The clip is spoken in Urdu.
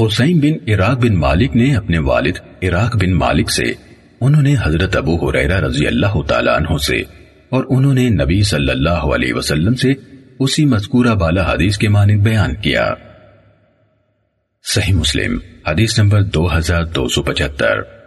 حسین بن عراق بن مالک نے اپنے والد عراق بن مالک سے، انہوں نے حضرت ابو حریرہ رضی اللہ تعالیٰ عنہ سے، اور انہوں نے نبی صلی اللہ علیہ وسلم سے اسی مذکورہ بالا حدیث کے مانند بیان کیا۔ صحیح مسلم، حدیث نمبر دو ہزار دو سو پچہتر۔